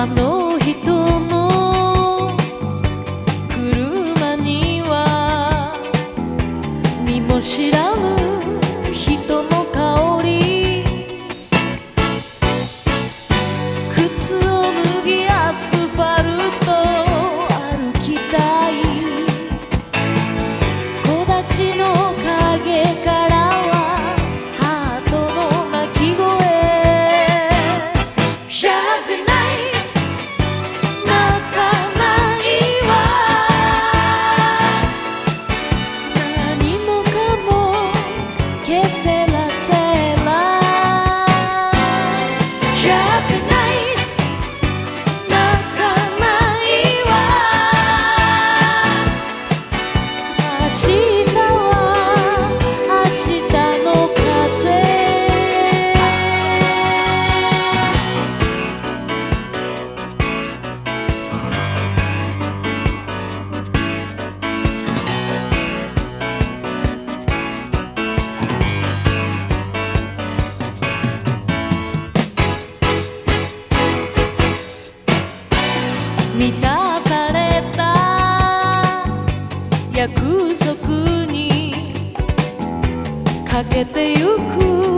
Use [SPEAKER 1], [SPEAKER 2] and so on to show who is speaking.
[SPEAKER 1] あの人の車には身も知らぬ just enough. 約束にかけてゆく